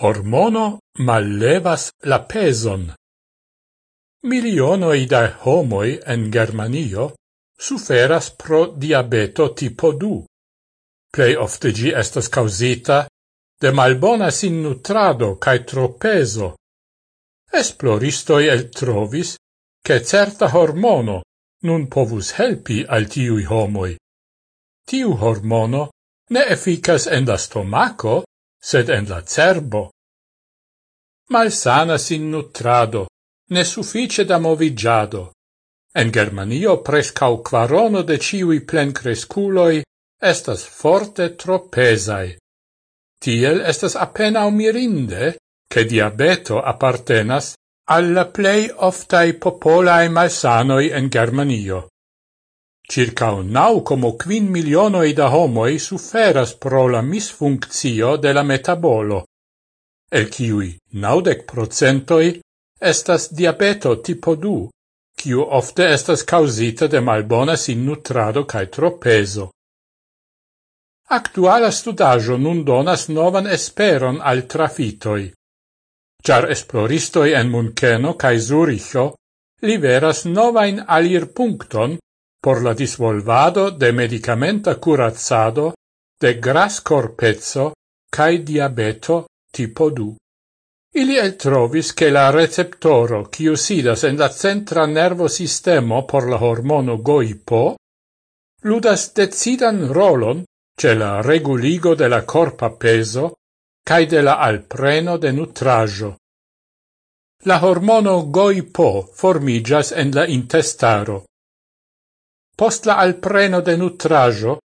Hormono mallevas la peson. Milionoi da homoi en Germanio suferas pro diabeto tipo 2. Plei ofte gi estas causita de malbona sinnutrado cae tropeso. Esploristoi el trovis che certa hormono nun povus helpi al tiui homoi. Tiu hormono ne efficas en la stomaco, sed en la cerbo. Malsana sin nutrado, ne suffice da movigiado. En Germanio prescau quarono de ciui plencresculoi estas forte tropesai. Tiel estas appenao mirinde, che diabeto appartenas alla plei oftai popolai malsanoi en Germanio. Circa nau como quin milionoi da homoi suferas pro la misfunctio de la metabolo, el ciui naudec procentoi estas diabeto tipo 2, kiu ofte estas causita de malbona sin nutrado cae tropeso. Actuala studajo nun donas novan esperon al trafitoi, char esploristoi en Munkeno cae Zuricho liveras novain alir puncton por la disvolvado de medicamenta curazzado de gras corpezzo cae diabeto tipo 2. Ili el trovis che la receptoro quiu sidas en la centra nervo sistemo por la hormono goipo ludas decidan rolon ce la reguligo de la corpa peso cae de la alpreno de nutrajo. La hormono goipo formigas en la intestaro. Post la alpreno de nutrajo,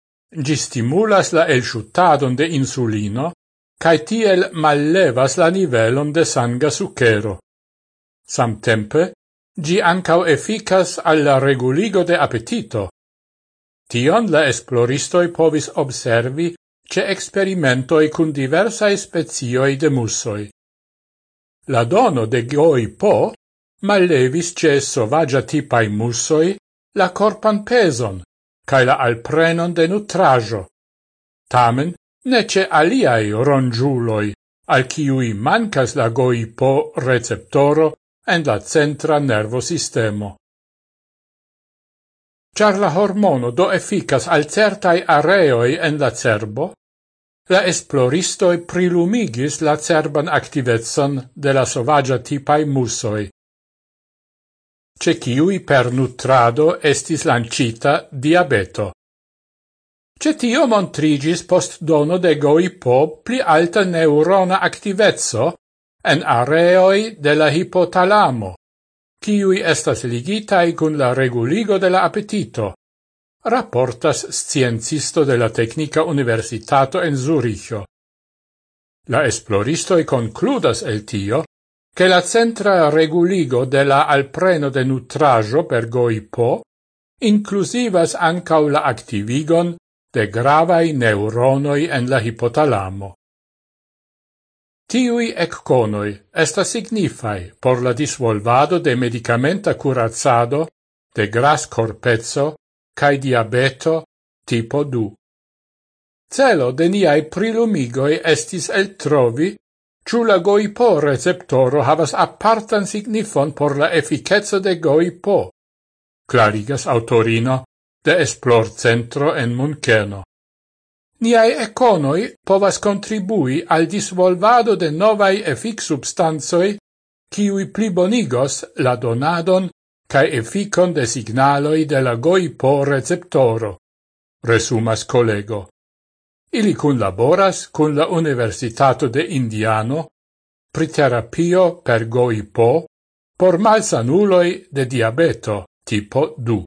gi stimulas la elshutadon de insulino, cae tiel mallevas la nivelon de sanga sucero. Samtempe, gi ancau efficas alla reguligo de appetito. Tion la esploristoi povis observi ce experimentoi cun diversae spezioi de mussoi. La dono de goi po mallevis ce sovagia tipai mussoi la corpan peson cae la alprenon de nutrajo. Tamen, nece aliai rongiuloi, al ciui mancas la goipo receptoro en la centra nervo sistemo. Char la hormono do efficas al certai areoi en la cerbo, la esploristoi prilumigis la cerban activetson de la sovagia tipai musoi, ce ciui per nutrado estis lancita diabeto. Ce tio montrigis post dono de goipo pli alta neurona activezzo en areoi de la hipotalamo, ciui estas ligitai cun la reguligo de la appetito, rapportas sciencisto de la Tecnica Universitato en Zuricho. La esploristoi concludas el tio che la centra reguligo de la alpreno de nutrajo per goipo inclusivas ancau la activigon de gravai neuronoi en la hipotalamo. Tiui ecconoi esta signifai por la disvolvado de medicamenta curazzado de gras corpezzo cae diabeto tipo 2. Celo de niai prilumigoi estis el trovi Ciu la GOIPO receptoro havas apartan signifon por la efficetso de GOIPO, clarigas autorino de Esplor Centro en Muncheno. Niai econoi povas contribui al disvolvado de novai effic substanzoi kiui plibonigos la donadon cae efficon de signaloi de la GOIPO receptoro, resumas collego. Ili kunlaboras con la Universitato de Indiano pri terapio per GOIPO por malsanuloi de diabeto tipo 2.